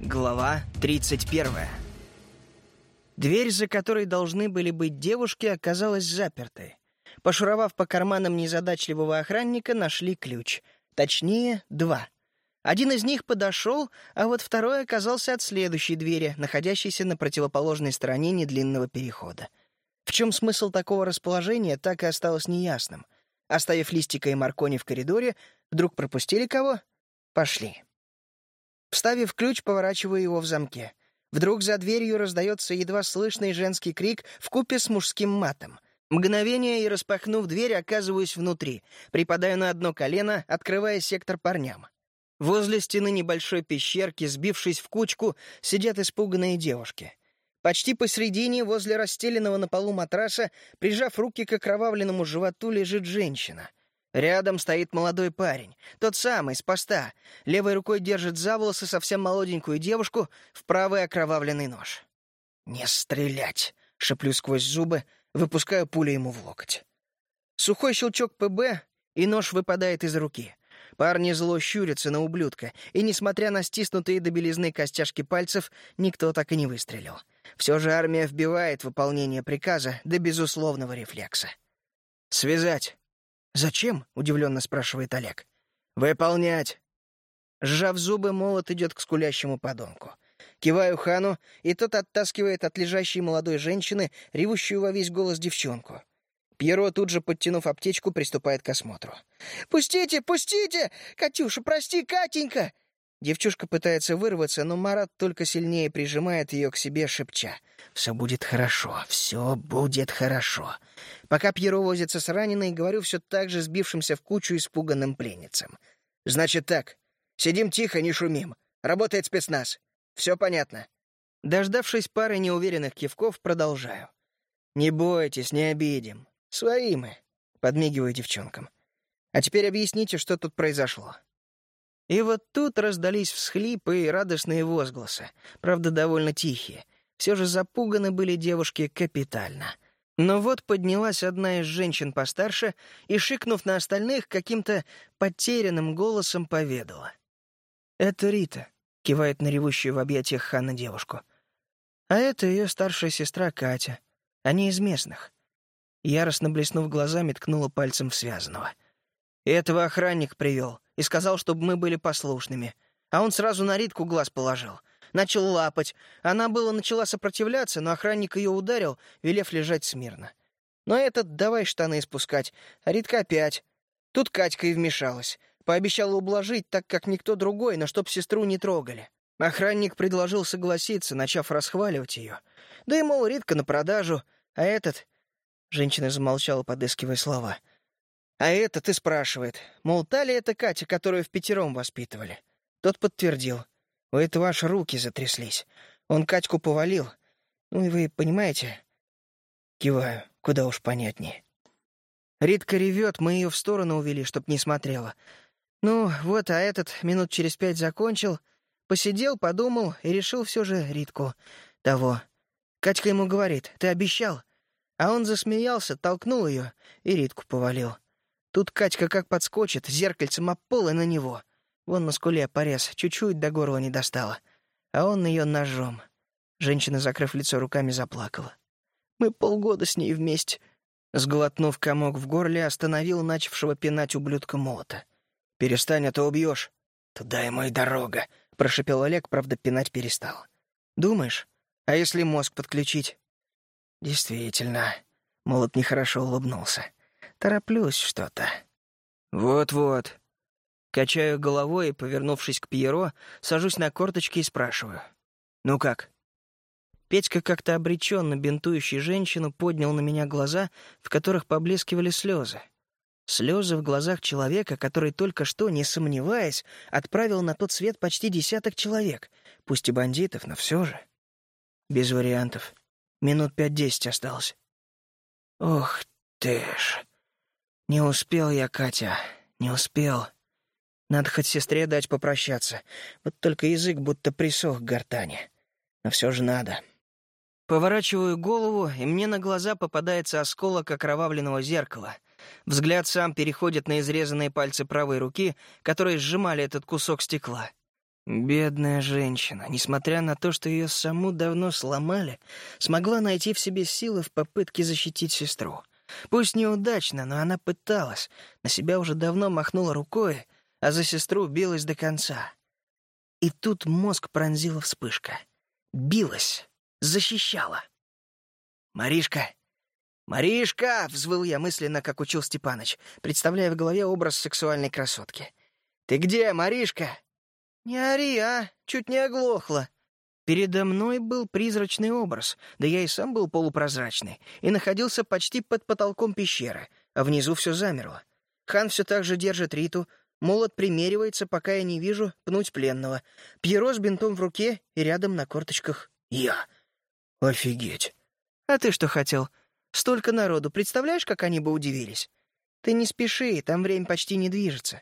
Глава 31. Дверь, за которой должны были быть девушки, оказалась запертой. Пошуровав по карманам незадачливого охранника, нашли ключ. Точнее, два. Один из них подошел, а вот второй оказался от следующей двери, находящейся на противоположной стороне недлинного перехода. В чем смысл такого расположения, так и осталось неясным. Оставив Листика и Маркони в коридоре, вдруг пропустили кого? Пошли. Вставив ключ, поворачиваю его в замке. Вдруг за дверью раздается едва слышный женский крик в купе с мужским матом. Мгновение и, распахнув дверь, оказываюсь внутри. Припадаю на одно колено, открывая сектор парням. Возле стены небольшой пещерки, сбившись в кучку, сидят испуганные девушки. Почти посредине, возле расстеленного на полу матраса, прижав руки к окровавленному животу, лежит женщина — Рядом стоит молодой парень, тот самый, с поста. Левой рукой держит за волосы совсем молоденькую девушку, в правый окровавленный нож. «Не стрелять!» — шеплю сквозь зубы, выпускаю пулю ему в локоть. Сухой щелчок ПБ, и нож выпадает из руки. Парни зло щурятся на ублюдка, и, несмотря на стиснутые до белизны костяшки пальцев, никто так и не выстрелил. Все же армия вбивает выполнение приказа до безусловного рефлекса. «Связать!» «Зачем?» — удивленно спрашивает Олег. «Выполнять!» Сжав зубы, молот идет к скулящему подонку. Киваю хану, и тот оттаскивает от лежащей молодой женщины, ревущую во весь голос девчонку. Пьеро, тут же подтянув аптечку, приступает к осмотру. «Пустите, пустите! Катюша, прости, Катенька!» Девчушка пытается вырваться, но Марат только сильнее прижимает ее к себе, шепча. «Все будет хорошо, все будет хорошо». Пока Пьеро возится с раненой, говорю все так же сбившимся в кучу испуганным пленницам. «Значит так. Сидим тихо, не шумим. Работает спецназ. Все понятно». Дождавшись пары неуверенных кивков, продолжаю. «Не бойтесь, не обидим. Свои мы», — подмигиваю девчонкам. «А теперь объясните, что тут произошло». И вот тут раздались всхлипы и радостные возгласы, правда, довольно тихие. Все же запуганы были девушки капитально. Но вот поднялась одна из женщин постарше и, шикнув на остальных, каким-то потерянным голосом поведала. «Это Рита», — кивает на ревущую в объятиях Ханна девушку. «А это ее старшая сестра Катя. Они из местных». Яростно блеснув глазами, ткнула пальцем в связанного. «Этого охранник привел и сказал, чтобы мы были послушными. А он сразу на Ритку глаз положил. Начал лапать. Она было начала сопротивляться, но охранник ее ударил, велев лежать смирно. Но этот давай штаны спускать, а Ритка опять. Тут Катька и вмешалась. Пообещала ублажить, так как никто другой, но чтоб сестру не трогали. Охранник предложил согласиться, начав расхваливать ее. Да и, мол, Ритка на продажу, а этот... Женщина замолчала, подыскивая слова — а этот и спрашивает, мол, та ли это Катя, которую в пятером воспитывали. Тот подтвердил. У этого аж руки затряслись. Он Катьку повалил. Ну и вы понимаете? Киваю, куда уж понятнее. Ритка ревет, мы ее в сторону увели, чтоб не смотрела. Ну, вот, а этот минут через пять закончил, посидел, подумал и решил все же Ритку того. Катька ему говорит, ты обещал? А он засмеялся, толкнул ее и Ритку повалил. Тут Катька как подскочит, зеркальцем об и на него. Вон на скуле порез, чуть-чуть до горла не достала. А он ее ножом. Женщина, закрыв лицо руками, заплакала. Мы полгода с ней вместе. Сглотнув комок в горле, остановил начавшего пинать ублюдка молота. «Перестань, а то убьешь». «Туда ему и дорога», — прошепел Олег, правда, пинать перестал. «Думаешь? А если мозг подключить?» «Действительно». Молот нехорошо улыбнулся. Тороплюсь что-то. Вот-вот. Качаю головой и, повернувшись к Пьеро, сажусь на корточки и спрашиваю. «Ну как?» Петька, как-то обреченно бинтующий женщину, поднял на меня глаза, в которых поблескивали слезы. Слезы в глазах человека, который только что, не сомневаясь, отправил на тот свет почти десяток человек, пусть и бандитов, но все же. Без вариантов. Минут пять-десять осталось. Ох ты ж. «Не успел я, Катя, не успел. Надо хоть сестре дать попрощаться. Вот только язык будто присох к гортани. Но все же надо». Поворачиваю голову, и мне на глаза попадается осколок окровавленного зеркала. Взгляд сам переходит на изрезанные пальцы правой руки, которые сжимали этот кусок стекла. Бедная женщина, несмотря на то, что ее саму давно сломали, смогла найти в себе силы в попытке защитить сестру. Пусть неудачно, но она пыталась, на себя уже давно махнула рукой, а за сестру билась до конца. И тут мозг пронзила вспышка. Билась, защищала. «Маришка! Маришка!» — взвыл я мысленно, как учил Степаныч, представляя в голове образ сексуальной красотки. «Ты где, Маришка?» «Не ори, а! Чуть не оглохла!» Передо мной был призрачный образ, да я и сам был полупрозрачный, и находился почти под потолком пещеры, а внизу все замерло. Хан все так же держит Риту, молот примеривается, пока я не вижу пнуть пленного. Пьеро с бинтом в руке и рядом на корточках я. Офигеть. А ты что хотел? Столько народу, представляешь, как они бы удивились? Ты не спеши, там время почти не движется.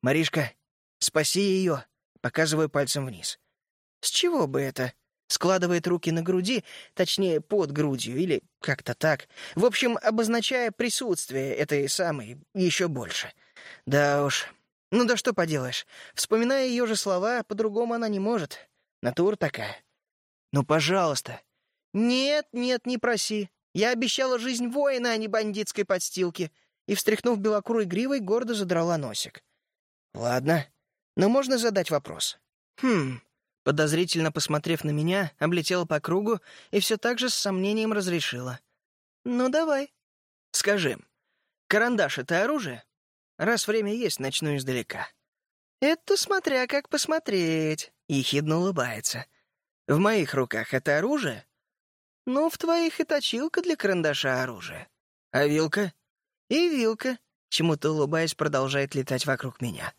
Маришка, спаси ее. Показываю пальцем вниз. С чего бы это? Складывает руки на груди, точнее, под грудью, или как-то так. В общем, обозначая присутствие этой самой еще больше. Да уж. Ну да что поделаешь. Вспоминая ее же слова, по-другому она не может. Натура такая. Ну, пожалуйста. Нет, нет, не проси. Я обещала жизнь воина, а не бандитской подстилки. И, встряхнув белокурой гривой, гордо задрала носик. Ладно, но можно задать вопрос. Хм, Подозрительно посмотрев на меня, облетела по кругу и все так же с сомнением разрешила. «Ну, давай. Скажи, карандаш — это оружие? Раз время есть, начну издалека». «Это смотря как посмотреть», — ехидно улыбается. «В моих руках это оружие?» «Ну, в твоих и точилка для карандаша оружие. А вилка?» «И вилка», — чему-то улыбаясь, продолжает летать вокруг меня.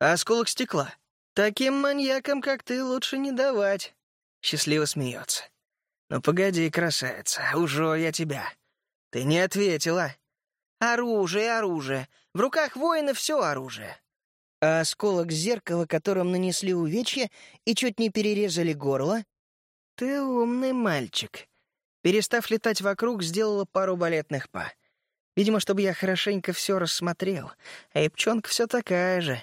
«А осколок стекла?» Таким маньякам, как ты, лучше не давать. Счастливо смеется. Ну погоди, красавица, уже я тебя. Ты не ответила. Оружие, оружие. В руках воина все оружие. А осколок зеркала, которым нанесли увечья и чуть не перерезали горло? Ты умный мальчик. Перестав летать вокруг, сделала пару балетных па. Видимо, чтобы я хорошенько все рассмотрел. А Ипчонка все такая же.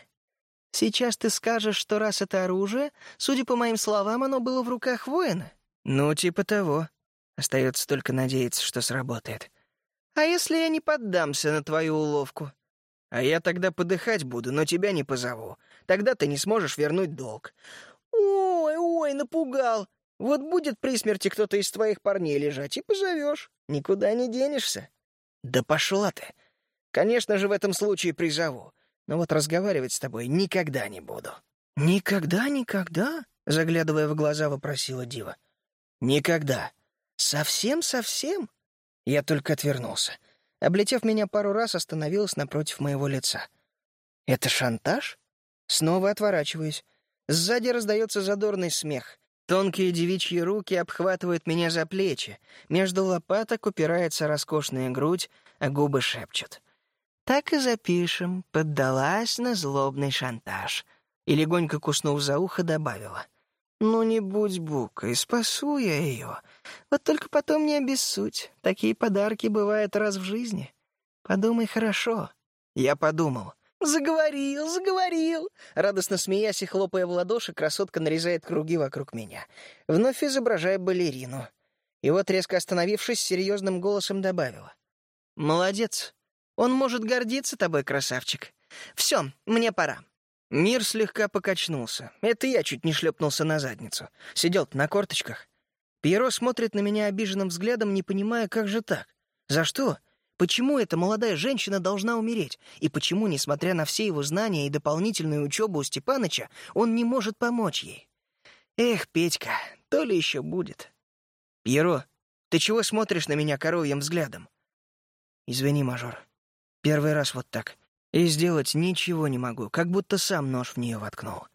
Сейчас ты скажешь, что раз это оружие, судя по моим словам, оно было в руках воина? Ну, типа того. Остается только надеяться, что сработает. А если я не поддамся на твою уловку? А я тогда подыхать буду, но тебя не позову. Тогда ты не сможешь вернуть долг. Ой, ой, напугал. Вот будет при смерти кто-то из твоих парней лежать, и позовешь. Никуда не денешься. Да пошла ты. Конечно же, в этом случае призову но вот разговаривать с тобой никогда не буду». «Никогда, никогда?» — заглядывая в глаза, вопросила Дива. «Никогда. Совсем-совсем?» Я только отвернулся. Облетев меня пару раз, остановилась напротив моего лица. «Это шантаж?» Снова отворачиваюсь. Сзади раздается задорный смех. Тонкие девичьи руки обхватывают меня за плечи. Между лопаток упирается роскошная грудь, а губы шепчут. Так и запишем, поддалась на злобный шантаж. И легонько куснув за ухо, добавила. «Ну не будь букой, спасу я ее. Вот только потом не обессудь. Такие подарки бывают раз в жизни. Подумай хорошо». Я подумал. «Заговорил, заговорил!» Радостно смеясь и хлопая в ладоши, красотка нарезает круги вокруг меня, вновь изображая балерину. И вот, резко остановившись, серьезным голосом добавила. «Молодец. Он может гордиться тобой, красавчик. Все, мне пора». Мир слегка покачнулся. Это я чуть не шлепнулся на задницу. сидел на корточках. Пьеро смотрит на меня обиженным взглядом, не понимая, как же так. За что? Почему эта молодая женщина должна умереть? И почему, несмотря на все его знания и дополнительную учебу у Степаныча, он не может помочь ей? Эх, Петька, то ли еще будет. Пьеро, ты чего смотришь на меня коровьим взглядом? Извини, мажор. Первый раз вот так. И сделать ничего не могу, как будто сам нож в нее воткнул.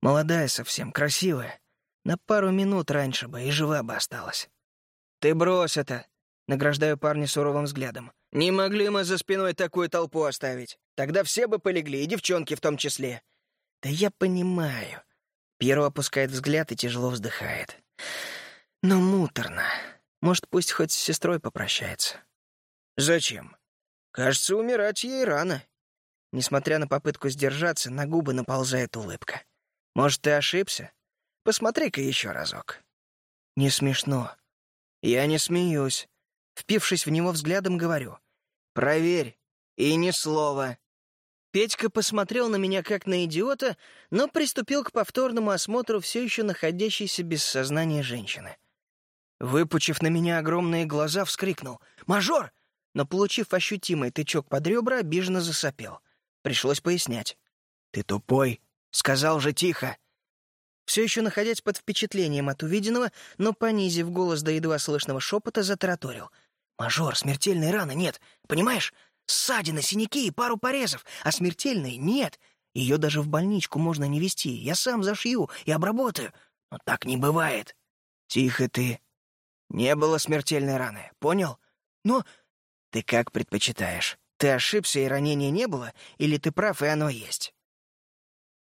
Молодая совсем, красивая. На пару минут раньше бы и жива бы осталась. «Ты брось это!» — награждаю парня суровым взглядом. «Не могли мы за спиной такую толпу оставить. Тогда все бы полегли, и девчонки в том числе». «Да я понимаю». Пьеро опускает взгляд и тяжело вздыхает. «Но муторно. Может, пусть хоть с сестрой попрощается». «Зачем? Кажется, умирать ей рано. Несмотря на попытку сдержаться, на губы наползает улыбка. Может, ты ошибся? Посмотри-ка еще разок». «Не смешно». «Я не смеюсь». Впившись в него взглядом, говорю. «Проверь. И ни слова». Петька посмотрел на меня как на идиота, но приступил к повторному осмотру все еще находящейся без сознания женщины. Выпучив на меня огромные глаза, вскрикнул «Мажор!», но, получив ощутимый тычок под ребра, обиженно засопел. Пришлось пояснять. «Ты тупой!» — сказал же тихо. Все еще находясь под впечатлением от увиденного, но, понизив голос до едва слышного шепота, затараторил. «Мажор, смертельной раны нет, понимаешь? Ссадины, синяки и пару порезов, а смертельной нет. Ее даже в больничку можно не вести. Я сам зашью и обработаю. Но так не бывает. Тихо ты. Не было смертельной раны, понял? Но ты как предпочитаешь? Ты ошибся и ранения не было, или ты прав, и оно есть?»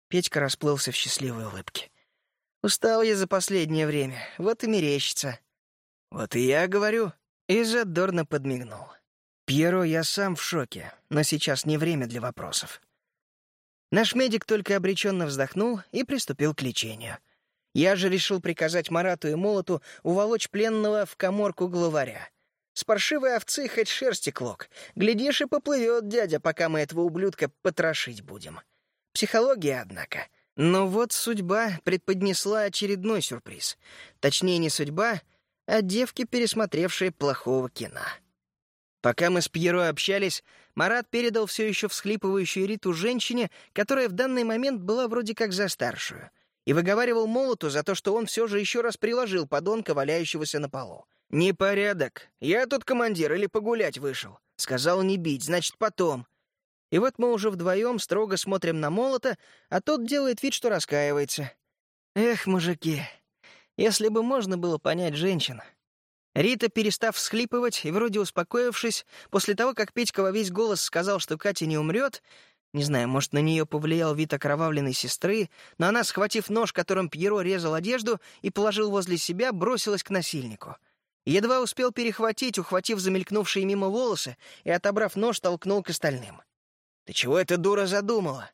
Петька расплылся в счастливой улыбке. «Устал я за последнее время, вот и мерещится». «Вот и я говорю», и задорно подмигнул. «Пьеро, я сам в шоке, но сейчас не время для вопросов». Наш медик только обреченно вздохнул и приступил к лечению. Я же решил приказать Марату и Молоту уволочь пленного в коморку главаря. С паршивой овцы хоть шерсти клок. Глядишь, и поплывет дядя, пока мы этого ублюдка потрошить будем. Психология, однако. Но вот судьба предподнесла очередной сюрприз. Точнее, не судьба, а девки, пересмотревшие плохого кино. Пока мы с Пьеро общались, Марат передал все еще всхлипывающую Риту женщине, которая в данный момент была вроде как за старшую, и выговаривал молоту за то, что он все же еще раз приложил подонка, валяющегося на полу. «Непорядок. Я тут командир или погулять вышел. Сказал не бить, значит, потом». И вот мы уже вдвоем строго смотрим на молота, а тот делает вид, что раскаивается. Эх, мужики, если бы можно было понять женщин. Рита, перестав всхлипывать и вроде успокоившись, после того, как Петька во весь голос сказал, что Катя не умрет, не знаю, может, на нее повлиял вид окровавленной сестры, но она, схватив нож, которым Пьеро резал одежду, и положил возле себя, бросилась к насильнику — Едва успел перехватить, ухватив замелькнувшие мимо волосы, и, отобрав нож, толкнул к остальным. «Ты чего эта дура задумала?»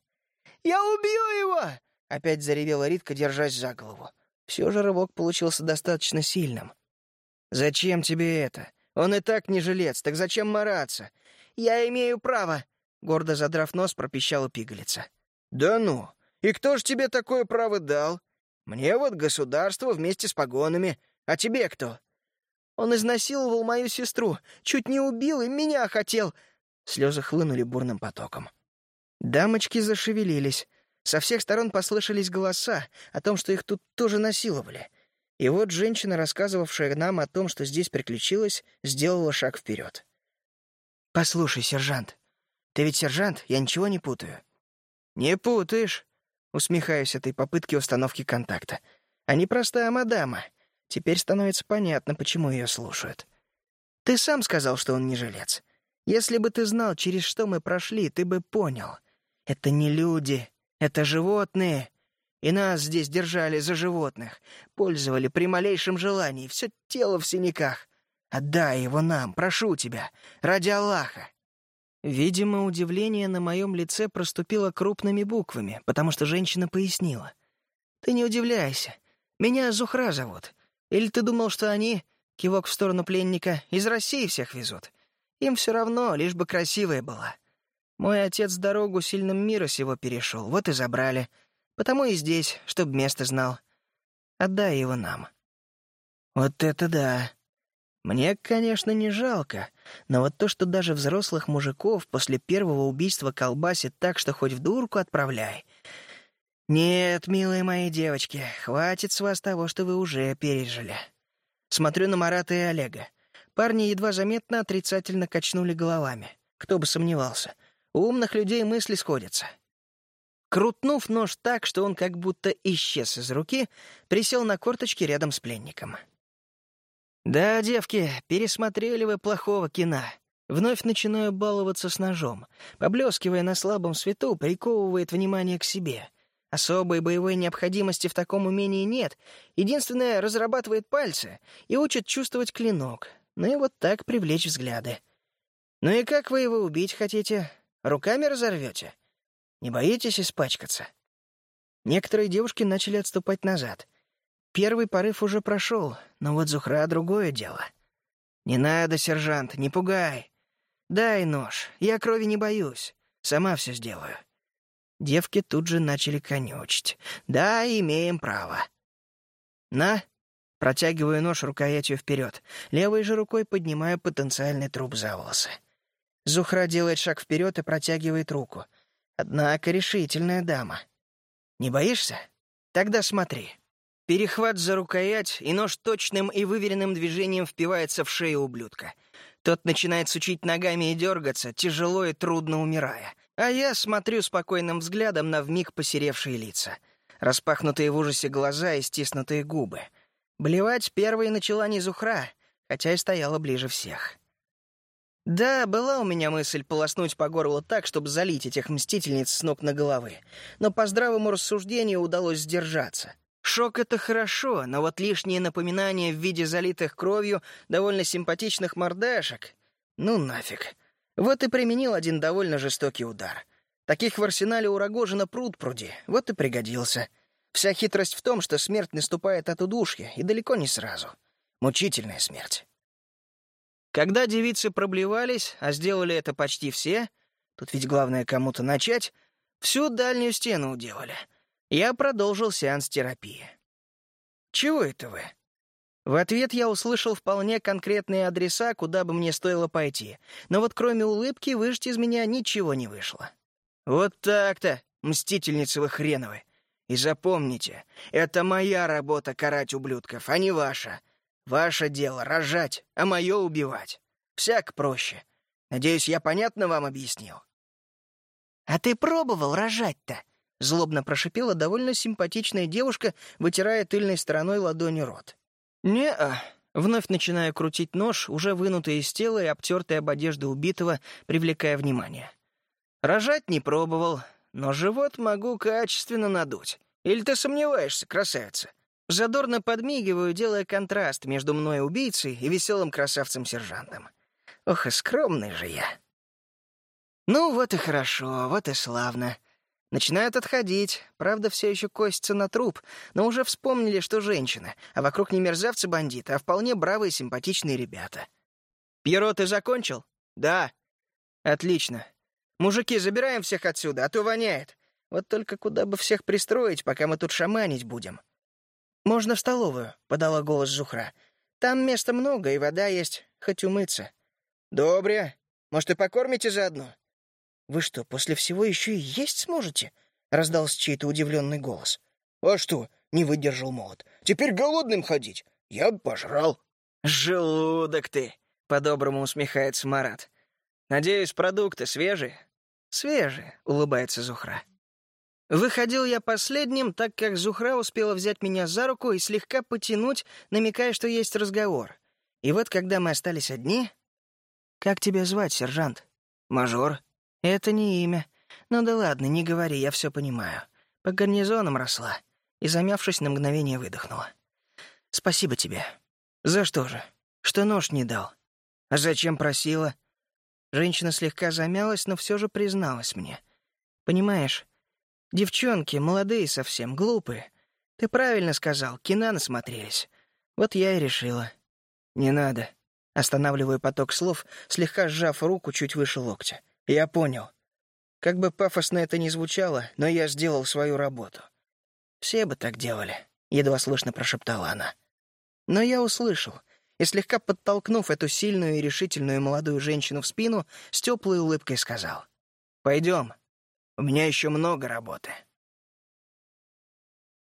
«Я убью его!» — опять заревела Ритка, держась за голову. Все же рывок получился достаточно сильным. «Зачем тебе это? Он и так не жилец, так зачем мараться?» «Я имею право!» — гордо задрав нос, пропищала пигалица. «Да ну! И кто ж тебе такое право дал? Мне вот государство вместе с погонами. А тебе кто?» Он изнасиловал мою сестру, чуть не убил и меня хотел!» Слезы хлынули бурным потоком. Дамочки зашевелились. Со всех сторон послышались голоса о том, что их тут тоже насиловали. И вот женщина, рассказывавшая нам о том, что здесь приключилось, сделала шаг вперед. «Послушай, сержант. Ты ведь сержант, я ничего не путаю». «Не путаешь», — усмехаюсь этой попытке установки контакта. «А не простая мадама, Теперь становится понятно, почему ее слушают. Ты сам сказал, что он не жилец. Если бы ты знал, через что мы прошли, ты бы понял. Это не люди, это животные. И нас здесь держали за животных, пользовали при малейшем желании, все тело в синяках. Отдай его нам, прошу тебя, ради Аллаха. Видимо, удивление на моем лице проступило крупными буквами, потому что женщина пояснила. «Ты не удивляйся. Меня Зухра зовут. Или ты думал, что они, кивок в сторону пленника, из России всех везут? Им все равно, лишь бы красивая была. Мой отец дорогу сильным мира сего перешел, вот и забрали. Потому и здесь, чтоб место знал. Отдай его нам. Вот это да. Мне, конечно, не жалко, но вот то, что даже взрослых мужиков после первого убийства колбасит так, что хоть в дурку отправляй — «Нет, милые мои девочки, хватит с вас того, что вы уже пережили». Смотрю на Марата и Олега. Парни едва заметно отрицательно качнули головами. Кто бы сомневался. У умных людей мысли сходятся. Крутнув нож так, что он как будто исчез из руки, присел на корточки рядом с пленником. «Да, девки, пересмотрели вы плохого кино. Вновь начинаю баловаться с ножом. Поблескивая на слабом свету, приковывает внимание к себе — Особой боевой необходимости в таком умении нет. Единственное, разрабатывает пальцы и учит чувствовать клинок. Ну и вот так привлечь взгляды. Ну и как вы его убить хотите? Руками разорвете? Не боитесь испачкаться? Некоторые девушки начали отступать назад. Первый порыв уже прошел, но вот Зухра — другое дело. «Не надо, сержант, не пугай. Дай нож, я крови не боюсь. Сама все сделаю». Девки тут же начали конючить. «Да, имеем право». «На!» Протягиваю нож рукоятью вперед, левой же рукой поднимаю потенциальный труп за волосы. Зухра делает шаг вперед и протягивает руку. Однако решительная дама. «Не боишься? Тогда смотри». Перехват за рукоять, и нож точным и выверенным движением впивается в шею ублюдка. Тот начинает сучить ногами и дергаться, тяжело и трудно умирая. А я смотрю спокойным взглядом на вмиг посеревшие лица. Распахнутые в ужасе глаза и стиснутые губы. Блевать первой начала не Зухра, хотя и стояла ближе всех. Да, была у меня мысль полоснуть по горлу так, чтобы залить этих мстительниц с ног на головы. Но по здравому рассуждению удалось сдержаться. Шок — это хорошо, но вот лишние напоминания в виде залитых кровью довольно симпатичных мордашек — ну нафиг. Вот и применил один довольно жестокий удар. Таких в арсенале у Рогожина пруд пруди, вот и пригодился. Вся хитрость в том, что смерть наступает от удушья, и далеко не сразу. Мучительная смерть. Когда девицы проблевались, а сделали это почти все, тут ведь главное кому-то начать, всю дальнюю стену уделали — я продолжил сеанс терапии. «Чего это вы?» В ответ я услышал вполне конкретные адреса, куда бы мне стоило пойти, но вот кроме улыбки выжить из меня ничего не вышло. «Вот так-то, мстительницы вы хреновы! И запомните, это моя работа карать ублюдков, а не ваша. Ваше дело — рожать, а мое — убивать. Всяк проще. Надеюсь, я понятно вам объяснил?» «А ты пробовал рожать-то?» — злобно прошипела довольно симпатичная девушка, вытирая тыльной стороной ладонью рот. «Не-а», вновь начиная крутить нож, уже вынутый из тела и обтертый об одежду убитого, привлекая внимание. «Рожать не пробовал, но живот могу качественно надуть. Или ты сомневаешься, красавица?» Задорно подмигиваю, делая контраст между мной убийцей и веселым красавцем-сержантом. Ох, и скромный же я. Ну, вот и хорошо, вот и славно. Начинают отходить, правда, все еще косятся на труп, но уже вспомнили, что женщина, а вокруг не мерзавцы-бандиты, а вполне бравые симпатичные ребята. «Пьеро, ты закончил?» «Да». «Отлично. Мужики, забираем всех отсюда, а то воняет. Вот только куда бы всех пристроить, пока мы тут шаманить будем?» «Можно в столовую», — подала голос Зухра. «Там места много, и вода есть, хоть умыться». «Добре. Может, и покормите заодно?» «Вы что, после всего еще и есть сможете?» — раздался чей-то удивленный голос. «А что?» — не выдержал молот. «Теперь голодным ходить? Я бы пожрал». «Желудок ты!» — по-доброму усмехается Марат. «Надеюсь, продукты свежие?» «Свежие», — улыбается Зухра. Выходил я последним, так как Зухра успела взять меня за руку и слегка потянуть, намекая, что есть разговор. И вот, когда мы остались одни... «Как тебя звать, сержант?» «Мажор», это не имя. Ну да ладно, не говори, я все понимаю. По гарнизонам росла. И, замявшись, на мгновение выдохнула. Спасибо тебе. За что же? Что нож не дал? А зачем просила? Женщина слегка замялась, но все же призналась мне. Понимаешь, девчонки, молодые совсем, глупые. Ты правильно сказал, кино насмотрелись. Вот я и решила. Не надо. Останавливаю поток слов, слегка сжав руку чуть выше локтя. Я понял. Как бы пафосно это ни звучало, но я сделал свою работу. Все бы так делали, едва слышно прошептала она. Но я услышал, и слегка подтолкнув эту сильную и решительную молодую женщину в спину, с теплой улыбкой сказал. «Пойдем, у меня еще много работы».